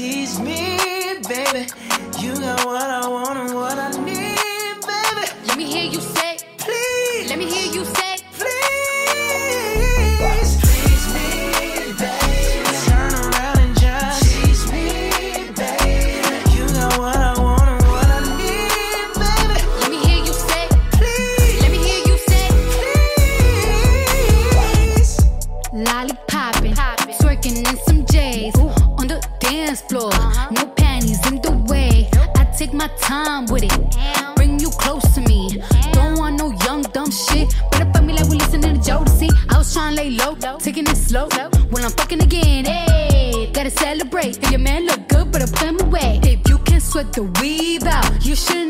tease me, baby. You got what I want. time with it. Bring you close to me. Don't want no young, dumb shit. Better fuck me like we listening to Jodeci. I was trying to lay low, taking it slow. When I'm fucking again, hey, gotta celebrate. If your man look good, better put him away. If you can sweat the weave out, you shouldn't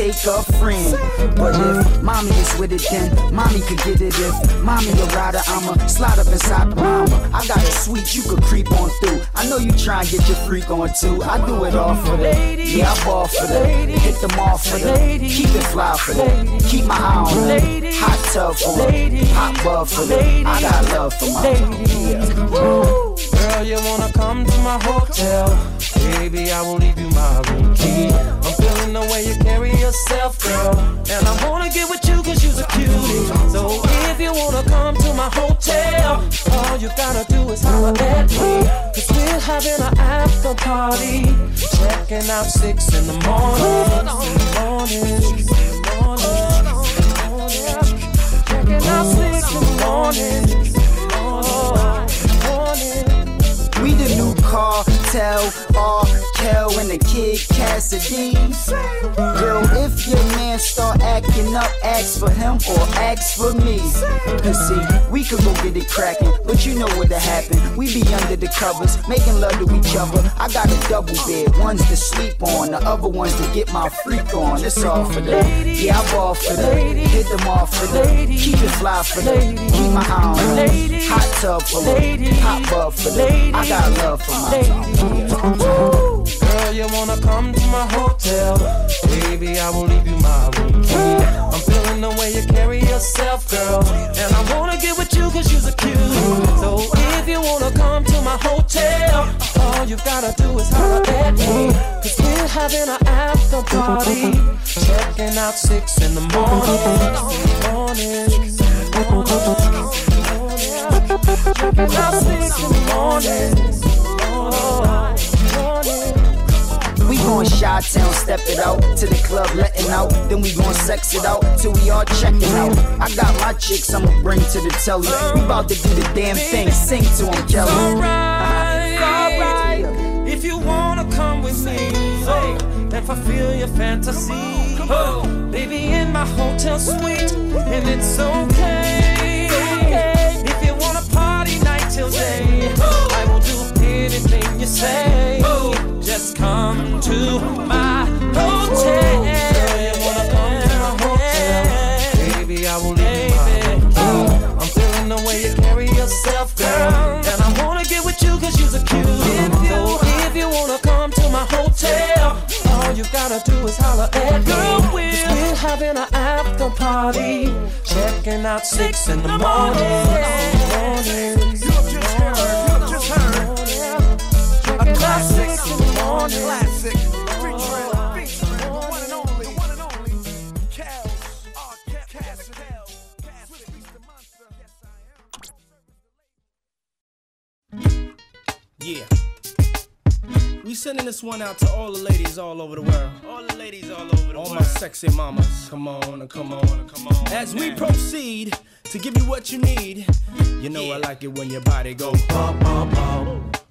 take a friend. But if mommy is with it, then mommy could get it. If mommy a rider, I'ma slide up inside the mama. I got a sweet you could creep on through. I know you try and get your freak on too. I do it all for that. Yeah, I ball for that. Hit them all for that. Keep it fly for the Keep my eye on that. Hot tub for it. Hot buff for that. I got love for my yeah. Girl, you wanna come to my hotel? Baby, I won't leave you my room key. I'm feeling the way you carry yourself, girl. And I wanna get with you cause you's a cutie. So if you wanna come to my hotel, all you gotta do is holler at me. Cause we're having an after party. Checking out six in the morning. In the. Morning. morning. morning. morning. We the new cartel, R. Kel and the kid Cassidy. Girl, if your man start acting up, ask for him or ask for me. Cause see, we could go get it cracking, but you know what'll happen. We be under the covers, making love to each other. I got a double bed, one's to sleep on, the other one's to get my freak on. It's all for them. Yeah, I ball for them. Hit them off for them. Keep it fly for them. Keep my eye on them. Hot tub for them. Hot bub for them. I got love for tongue. Girl, you wanna come to my hotel? Baby, I will leave you my room key. I'm feeling the way you carry yourself, girl. And I wanna get with you cause you're cute. So if you wanna come to my hotel, all you gotta do is holler at me. Cause we're having an after party. Checking out six in the morning. Morning. Checking out six in the morning. We gon' Chi Town, step it out to the club, letting out. Then we gon' sex it out till we all checking out. I got my chicks, I'ma bring to the telly. We bout to do the damn thing, sing to 'em, Kelly. Alright, if you wanna come with me oh, and fulfill your fantasy, oh, baby, in my hotel suite, and it's okay. If you wanna party night till day, do anything you say. Just come to my hotel. You you yourself, girl. And I wanna get with you cause you're cute. So if you wanna come to my hotel, all you gotta do is holler at girl. We're having an after party. Checking out six in the morning. morning. Am. Oh. Yeah. We sending this one out to all the ladies all over the world. All the ladies all over the all world. All my sexy mamas. Come on, come on, come on. As we proceed to give you what you need, you know I like it when your body go bum, bum, bum.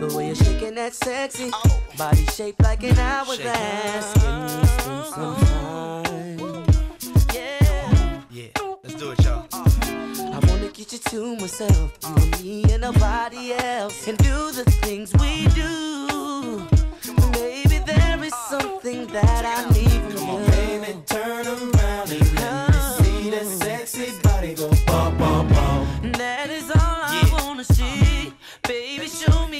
The way you're shaking that sexy body shaped like an hourglass. Can we spend some time? Yeah. Yeah, let's do it, y'all. I wanna get you to myself, you and me and nobody else, and do the things we do. Baby, there is something that I need from you. Come on, Baby, turn around and let me see that sexy body go bum, bum, bum. That is all I wanna see. Baby, show me.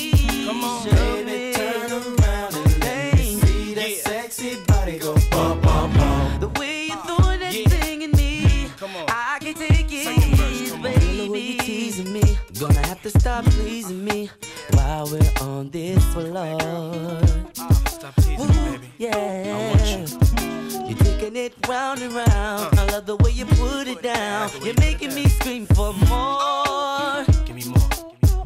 Come on, Baby, turn around and let me see that sexy body go bum, bum, bum. The way you throwing that Yeah. thing in me, Come on. I can take it, verse, baby. The way you teasing me, gonna have to stop pleasing me while we're on this floor. Ah, stop teasing me, baby. Yeah. I want you. You're taking it round and round. Uh. I love the way you put it down. You're making me scream for more. Give me more.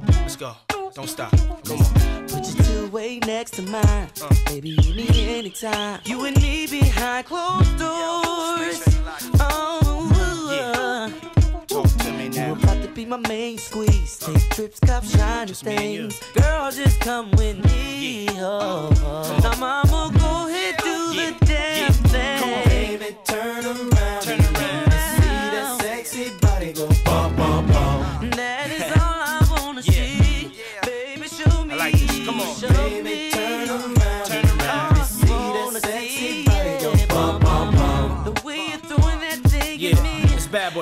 Let's go. Don't stop. Come on. Put your two way next to mine. Uh. Baby, you need anytime. You and me behind closed doors. Oh, Talk to me you now. about to be my main squeeze. Take trips, cop shiny Just me things. Girl, just come with me. Oh, oh. Now, mama, go ahead, do Yeah. the damn Yeah. thing. Come on, Baby, turn around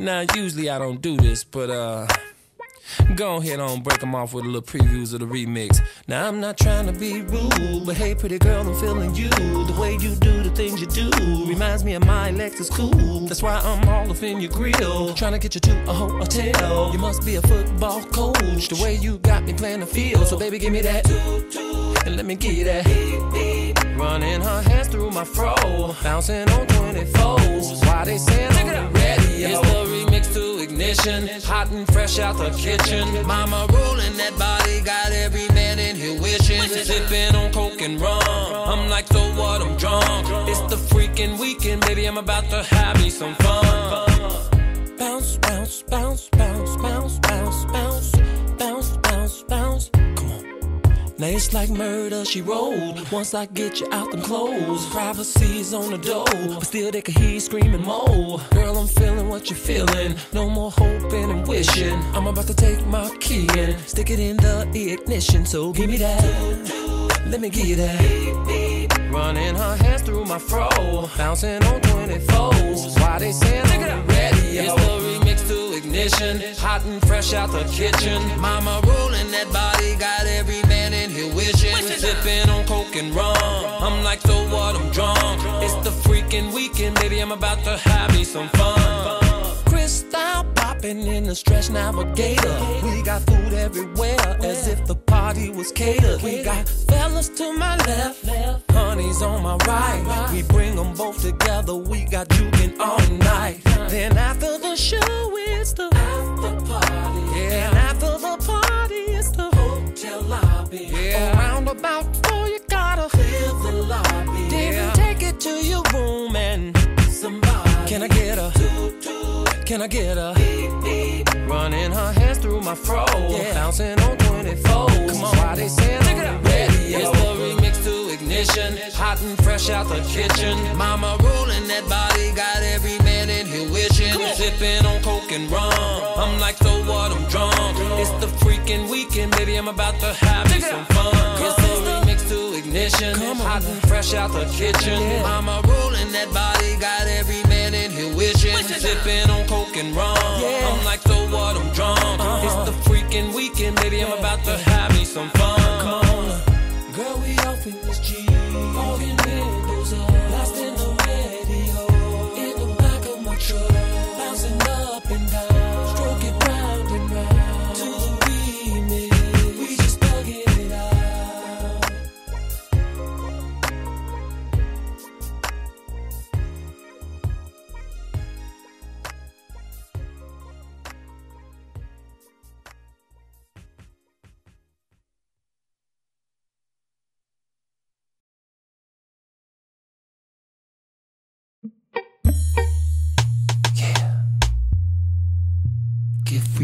Now, usually I don't do this, but uh, go ahead on break them off with a little previews of the remix. Now, I'm not trying to be rude, but hey, pretty girl, I'm feeling you. The way you do the things you do reminds me of my Lexus cool. That's why I'm all up in your grill, trying to get you to a hotel. You must be a football coach, the way you got me playing the field. So, baby, give me that. And let me give you that. Running her hands through my fro, bouncing on 24s. Why they saying the radio? It's the ignition, hot and fresh out the kitchen. Mama rolling that body, got every man in here wishing. Sipping on coke and rum. I'm like, so what? I'm drunk. It's the freaking weekend, baby. I'm about to have me some fun. Bounce, bounce, bounce, bounce, bounce, bounce, bounce, bounce, bounce, bounce. Now it's like murder, she rolled. Once I get you out them clothes, privacy's on the door, but still they can hear you screaming more. Girl, I'm feeling what you're feeling. No more hoping and wishing. I'm about to take my key and stick it in the ignition. So give me that. Let me give you that. Running her hands through my fro, bouncing on 24s. Why they saying the radio? It's the remix to ignition, hot and fresh out the kitchen. Mama rolling that body, got every here wishing. Sipping on coke and rum. I'm like, so what? I'm drunk. It's the freaking weekend, baby. I'm about to have me some fun. Crystal popping in the stretch navigator. We got food everywhere, as if the party was catered. We got fellas to my left, honey's on my right. We bring them both together. We got juking all night. Then after the show, it's the after party. Yeah, and after the party, it's the hotel lobby. Yeah, around about four, you gotta fill the lobby. Then take it to your room and somebody. Can I get a? Can I get a? Running her hands through my fro, yeah. bouncing on 24. Come on, why they saying on the radio? It's the ignition, hot and fresh out the kitchen. Mama rolling that body, got every man in here wishing. Sipping on coke and rum. I'm like, so what? I'm drunk. It's the freaking weekend, baby. I'm about to have me some fun. It's the remix to ignition, hot and fresh out the kitchen. Mama rolling that body, got every man in here wishing. Sipping on coke and rum. I'm like, so what? I'm drunk. It's the freaking weekend, baby. I'm about to have me some fun. Come on, girl, we off in this G. So.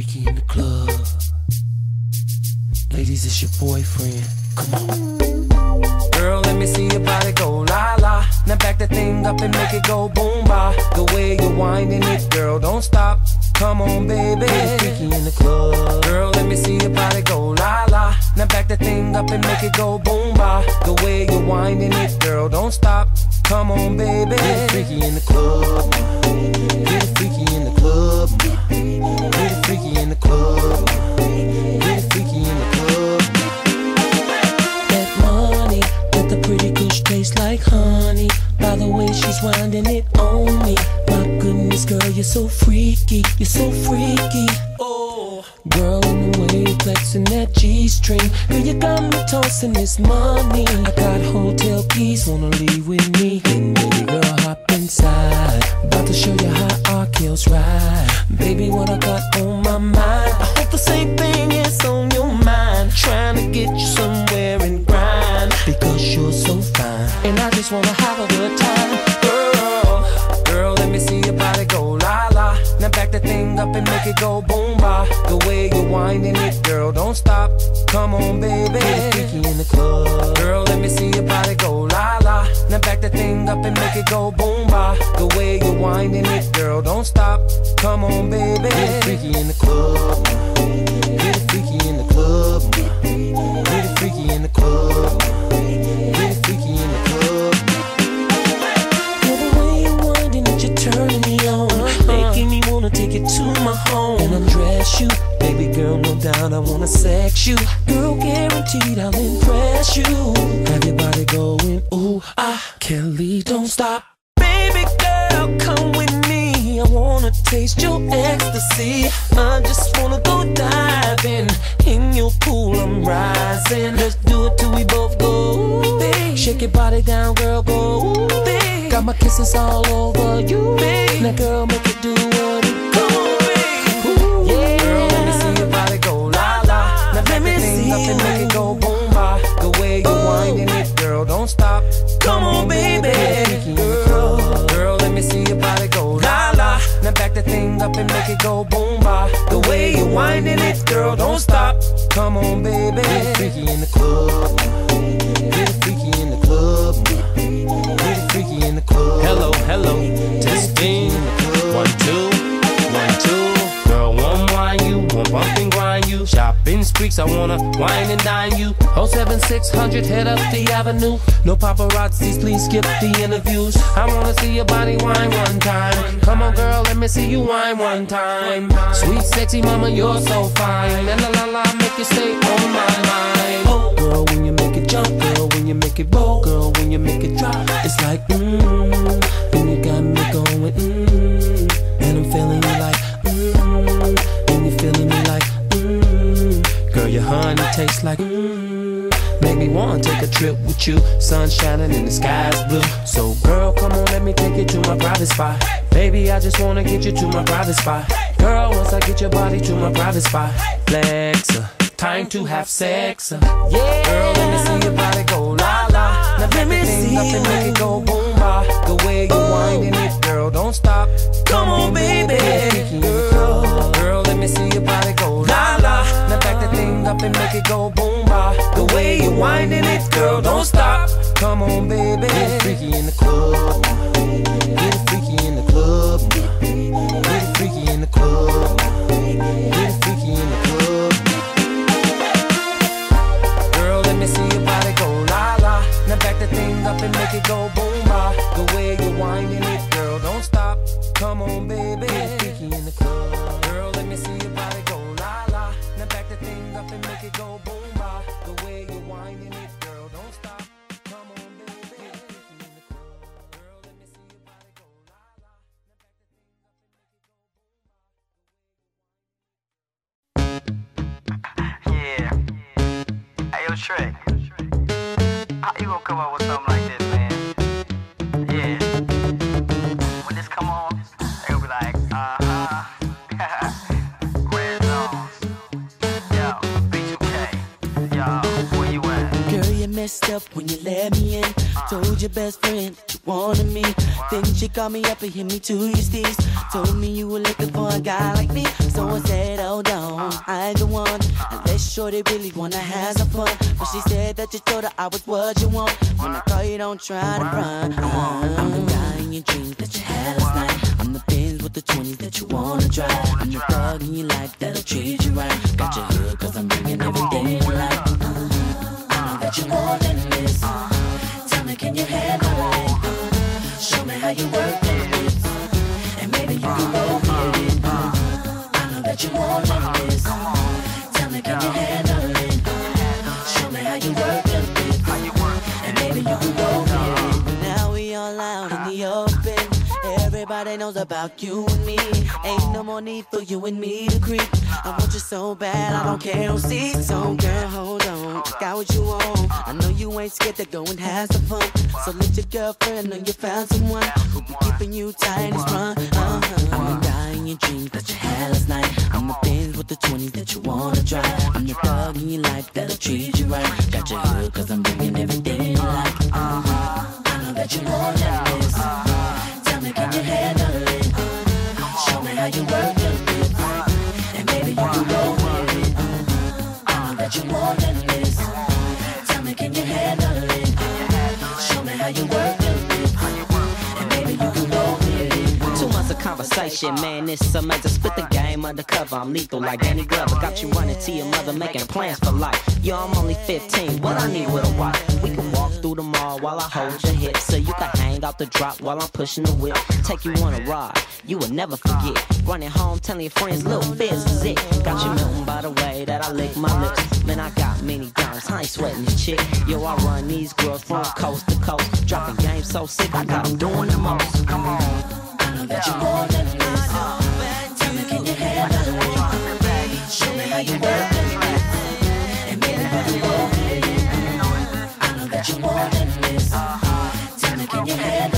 Freaky in the club. Ladies, it's your boyfriend. Come on. Girl, let me see your body go la la. Now back the thing up and make it go boom ba. The way you're winding it, girl, don't stop. Come on, baby. Freaky in the club. Girl, let me see your body go la la. Now back the thing up and make it go boom ba. The way you're winding it, girl, don't stop. Come on, baby. Get freaky in the club. Get freaky in the club. Club. Get freaky in the club. That money, but the pretty kush tastes like honey. By the way, she's winding it on me. My goodness, girl, you're so freaky. You're so freaky. Oh, girl, in the way you flexing that G string. Girl, you got me tossing this money. I got hotel keys, wanna leave with me. And baby girl, hop inside. About to show you how our kills ride. Baby, what I got on my mind. I hope the same thing is on your mind. Trying to get you somewhere and grind. Because you're so fine. And I just wanna have a good time. Girl, girl, let me see your body go la la. Now back the thing up and make it go boom ba. The way you're winding it, girl, don't stop. Come on, baby. Get freaky in the club. Girl, let me see your body go la la. Now back the thing up and make it go boom ba. The way you're winding it, stop. Come on, baby. Get freaky in the club. Get freaky in the club. Get freaky in the club. Get freaky in the club. Girl, the way you're winding it, you're turning me on. Making me wanna take it to my home. And undress you. Baby girl, no doubt I wanna sex you. Girl, guaranteed I'll impress you. Have your body going, ooh, ah, Kelly, don't stop. Baby girl, wanna taste your ecstasy. I just wanna go diving. In your pool, I'm rising. Let's do it till we both go. Babe. Shake your body down, girl, go. Babe. Got my kisses all over you. Babe. Now, girl, make it do what it go. Ooh, yeah. Girl, let me see your body go la la. Now back the thing up and make it go boom ba. The way you're winding it, girl, don't stop. Come on, baby. Freaky in the club. Girl, let me see your body go la la. Now back the thing up and make it go boom ba. The way you're winding it, girl, don't stop. Come on, baby. Get freaky in the club. Get freaky in the club. Get freaky in the club. Hello, hello, testing. One, two, one, two. Girl, one wine you, one bump and grind you. Shopping streaks, I wanna wine and dine you. 07600, head up the avenue. No paparazzis, please skip the interviews. I wanna see your body wine one time. Come on, girl, let me see you wine one time. Sweet, sexy mama, you're so fine. And la la la, make you stay on my mind. Oh, girl, when you make it jump, girl, when you make it roll, girl, when you make it drop, it's like mmm, and you got me going mmm, and I'm feeling like honey tastes like mmm. Make me wanna take a trip with you. Sun shining and the sky's blue. So, girl, come on, let me take you to my private spot. Baby, I just wanna get you to my private spot. Girl, once I get your body to my private spot, flex. uh, Time to have sex. yeah. Girl, let me see your body go la la. Now back me see up and make it go boom ba. The way you're winding it, girl, don't stop. Come on, baby. Get back up and make it go boom ba. The way you're winding it, girl, don't stop. Come on, baby. Get freaky in the club. Get freaky in the club. Get freaky in the club. Get freaky in the club. Girl, let me see your body go la la. Now back the thing up and make it go boom ba. The way you're winding it, girl, don't stop. Come on, baby. Get freaky in the club. Best friend you wanted me. Then she called me up and hit me to your steez. Told me you were looking for a guy like me. So I said, hold on, I the one. Unless shorty really wanna have some fun. But she said that you told her I was what you want. When I call you, don't try to run. I'm the guy in your dreams that you had last night. I'm the Benz with the 20 that you wanna drive. I'm the thug in your life that'll treat you right. Got your hood cause I'm bringing everything you like. Uh-huh. I know that you're more than this. Uh, me, can you handle it? Show me how you work and maybe you can it. I know that more than this. Tell me, can you handle it? Everybody knows about you and me. Ain't no more need for you and me to creep. I want you so bad, I don't care who sees. So girl, hold on, got what you want. I know you ain't scared to go and have some fun. So let your girlfriend know you found someone who be keeping you tight and strong. Uh-huh. I'm the guy in your dreams that you had last night. I'm the Benz with the 20 that you wanna drive. I'm the thug in your life that'll treat you right. Got your hood cause I'm bringing everything you like. Uh-huh. I know that more than this. You it? Uh-huh. Show me how you work it. Uh-huh. And you it. Uh-huh. I know that than this. Tell me, can you handle it? Show me how you work conversation, man, it's amazing. Spit the game undercover, I'm lethal like Danny Glover. Got you running to your mother, making plans for life. Yo, I'm only 15, what I need with a wife? We can walk through the mall while I hold your hips, so you can hang out the drop while I'm pushing the whip. Take you on a ride, you will never forget. Running home, telling your friends, little Fizz is it. Got you melting by the way that I lick my lips. Man, I got many dimes, I ain't sweating this chick. Yo, I run these girls from coast to coast. Dropping games so sick, I got them doing the most. Come on. That you're more than this. Tell me, can you handle it? Show me how you. And you. I know that you're more than this. Tell me, can you handle it?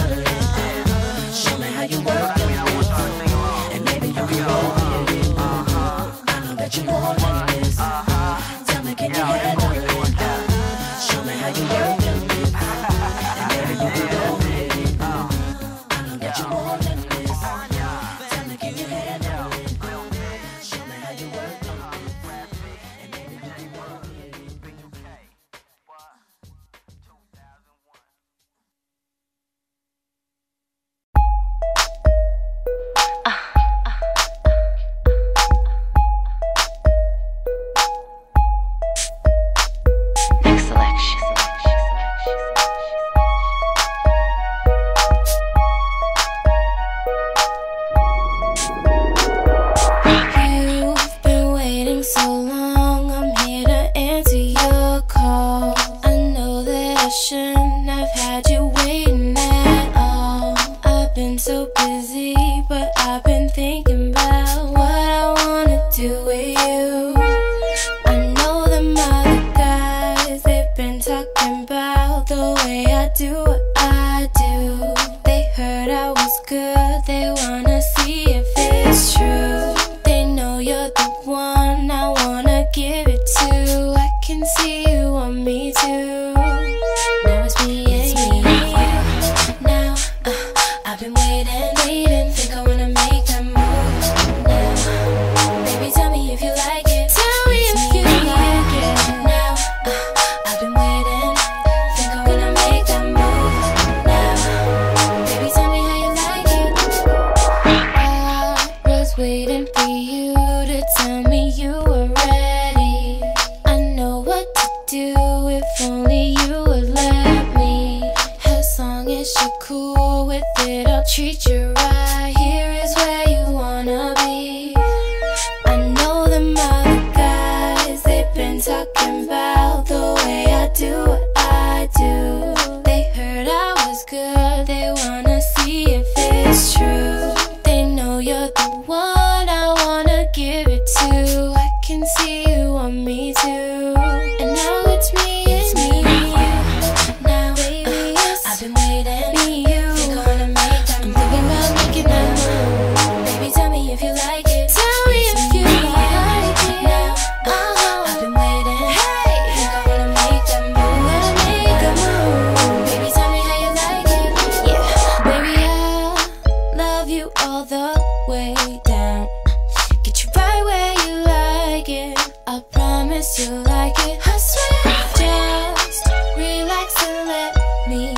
Promise you like it. I swear, just relax and let me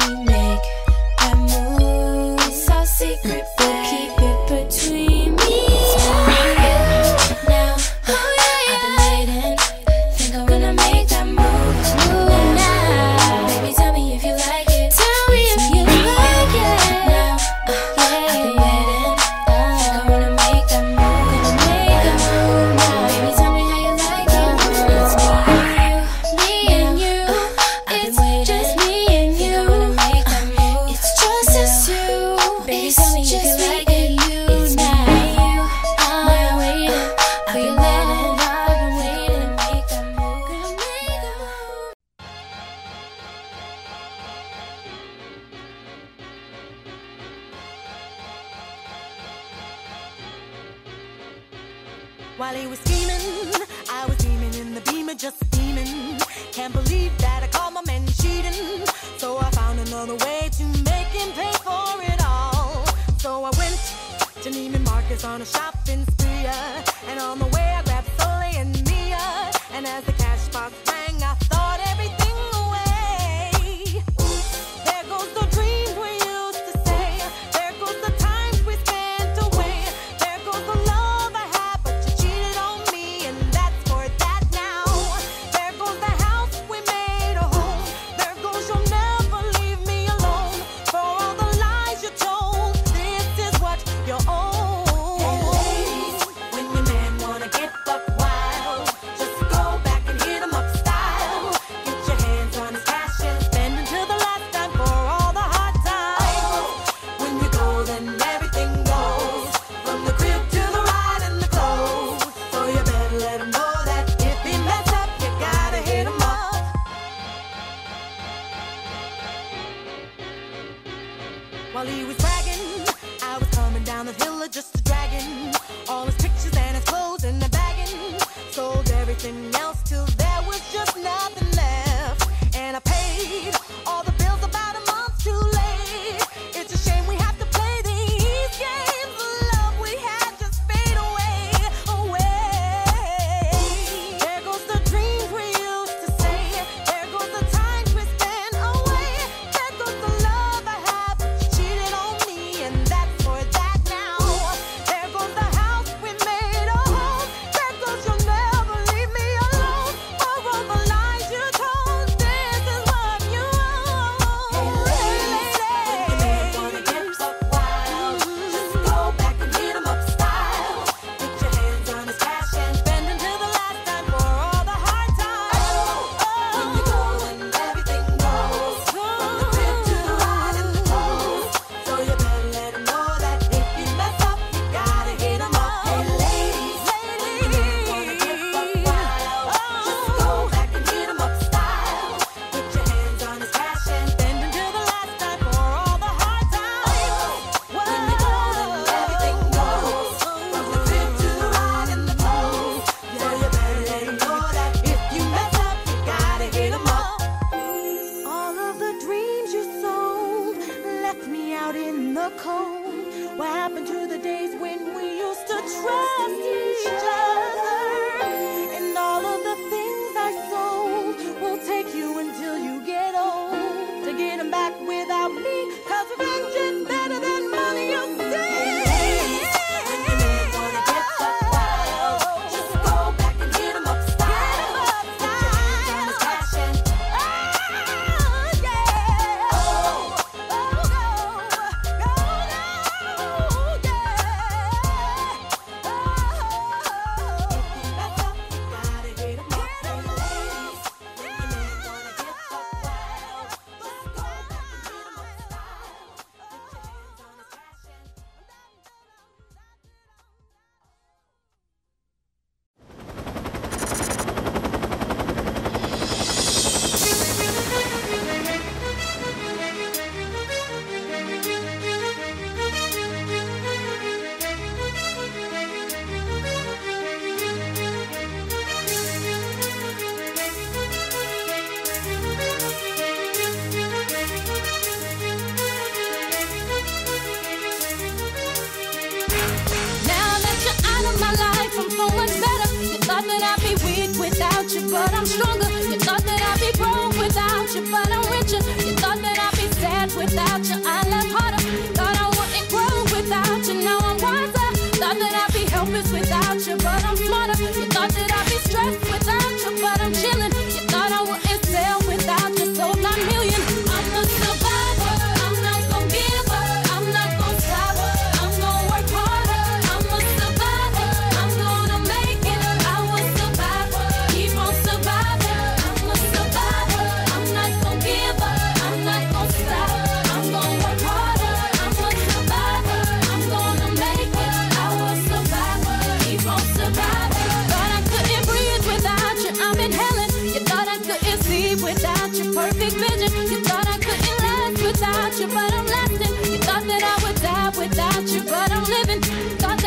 You thought I couldn't last without you, but I'm lasting. You thought that I would die without you, but I'm living. Thought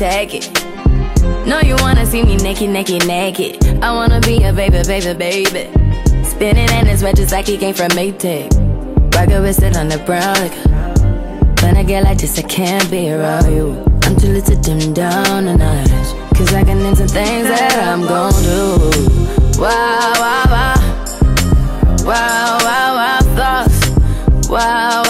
take it. No, you wanna see me naked, naked, naked. I wanna be a baby, baby, baby. Spinning in his red just like he came from Maytag. Rocket with it on the brown liquor. When I get like this, I can't be around you. I'm too little to dim down the night. Cause I can into things that I'm gon' do. Wow, wow, wow. Wow, wow, wow, thoughts. Wow, wow.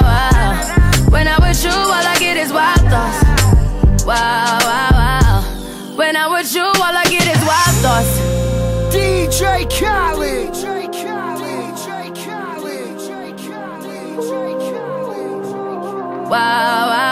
wow, wow.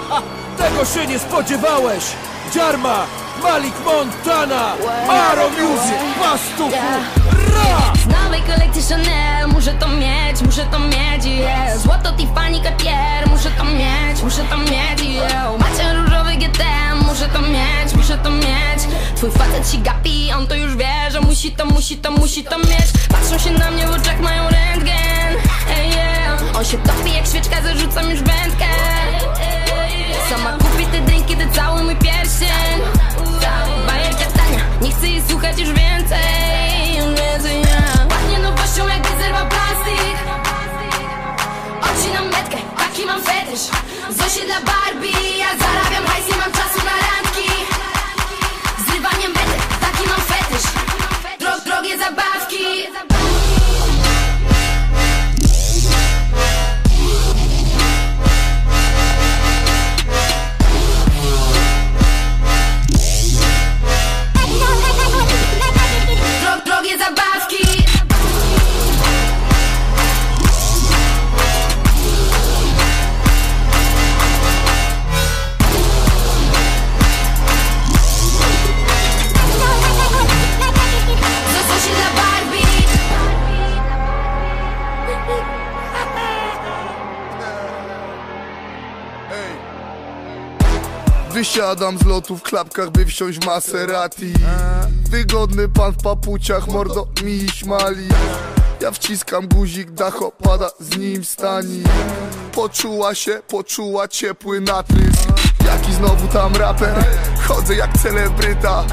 Tego się nie spodziewałeś! Jarma, Malik Montana, Aro Music, pastuchu, ra! Nowej kolekcji Chanel Muszę to mieć, muszę to mieć, yeah Złoto Tiffany Cartier Muszę to mieć, muszę to mieć, yeah Macie różowy GT Muszę to mieć, muszę to mieć Twój facet się gapi, on to już wie Że musi to, musi to, musi to mieć Patrzą się na mnie w oczach, mają rentgen Ey, yeah. On się topi jak świeczka, zarzucam już wędkę Sama kupi te drinki, to cały mój pierścień. Bajerka tania, nie chcę jej słuchać już więcej. Pachnie nowością jak rezerwa plastik. Odcinam metkę, taki mam fetysz. Zosie dla Barbie, ja zarabiam hajs, nie mam czasu na randki Wysiadam z lotu w klapkach, by wsiąść Maserati. Wygodny pan w papuciach, mordo mi śmali. Ja wciskam guzik, dach opada, z nim stani. Poczuła się, poczuła ciepły natrysk Jaki znowu tam raper? Chodzę jak celebryta.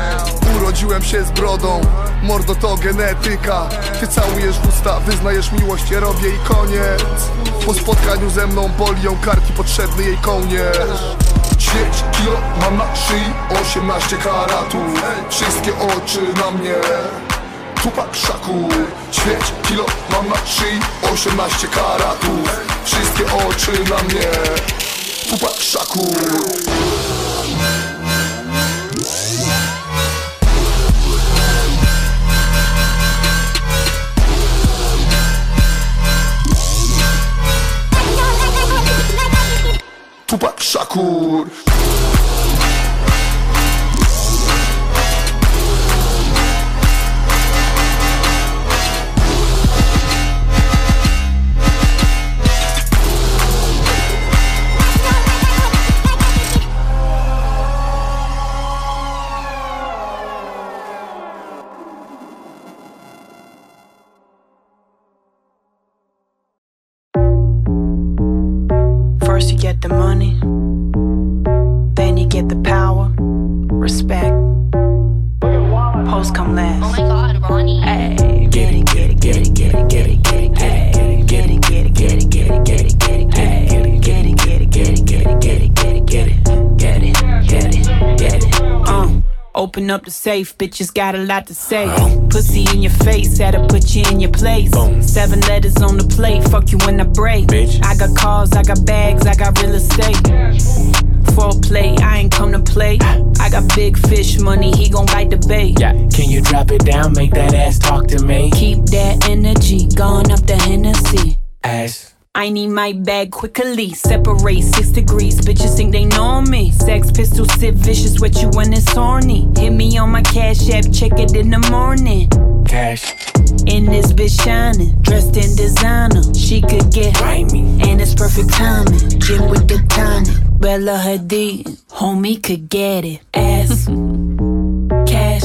Urodziłem się z brodą Mordo to genetyka. Ty całujesz w usta, wyznajesz miłość Ja robię i koniec. Po spotkaniu ze mną boli ją karki Potrzebny jej kołnierz 10 kilo mam na szyi 18 karatów. Wszystkie oczy na mnie. Tupak szaku. Ćwieć kilo mam na szyi 18 karatów. Wszystkie oczy na mnie. Tupak szaku Tupac Shakur. Up the safe, bitches got a lot to say. Pussy in your face, had to put you in your place. Seven letters on the plate, fuck you when I break. I got cars, I got bags, I got real estate. Foreplay, I ain't come to play. I got big fish money, he gon' bite the bait. Yeah, can you drop it down, make that ass talk to me? Keep that energy, going up the Hennessy. Ass. I need my bag quickly. Separate six degrees. Bitches think they know me. Sex pistol Sid Vicious with you when it's horny. Hit me on my cash app, check it in the morning. Cash. In this bitch shining, dressed in designer. She could get grimy, and it's perfect timing. Gym with the tonic, Bella Hadid, homie could get it. Ass, cash,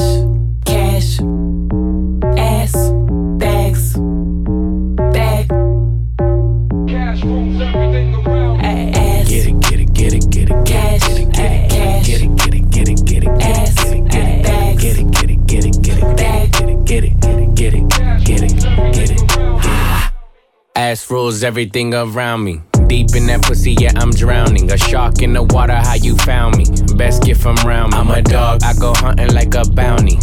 Rules everything around me. Deep in that pussy, yeah, I'm drowning. A shark in the water, how you found me? Best gift from round me. I'm a dog, I go hunting like a bounty.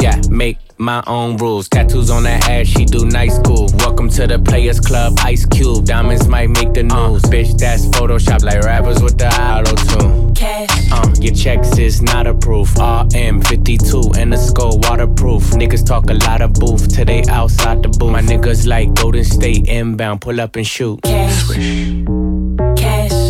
Yeah, make my own rules. Tattoos on that ass, she do nice cool. Welcome to the Players Club, Ice Cube. Diamonds might make the news. bitch, that's Photoshop like rappers with the auto tune. Cash. Uh, your checks is not approved. RM52 and the skull waterproof. Niggas talk a lot of booth till they outside the booth. My niggas like Golden State inbound, pull up and shoot. Cash. Swish. Cash.